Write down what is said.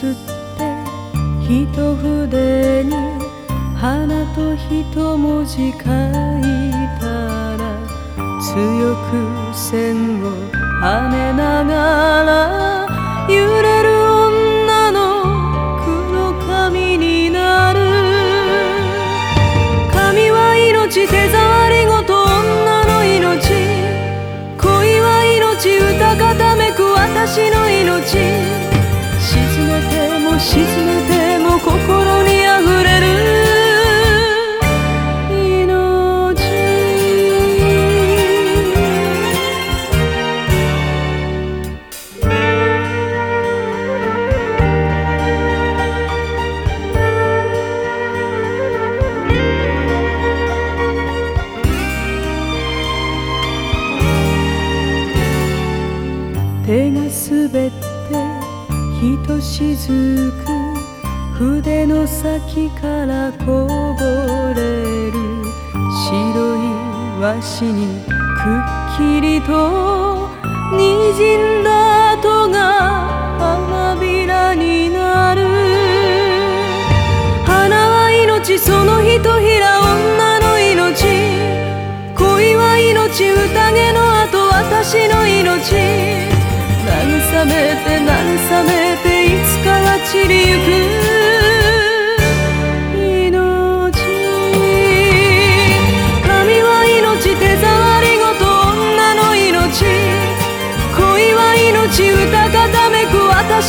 すって一筆に花と一文字書いたら強く線を跳ねながら揺れる女の黒髪になる。髪は命手触りごと女の命。恋は命歌ためく私の命。ても沈めても心にあふれる命。手が滑ってひとしずく筆の先からこぼれる白い和紙にくっきりと滲んだ跡が花びらになる。花は命そのひとひら女の命恋は命宴の後私の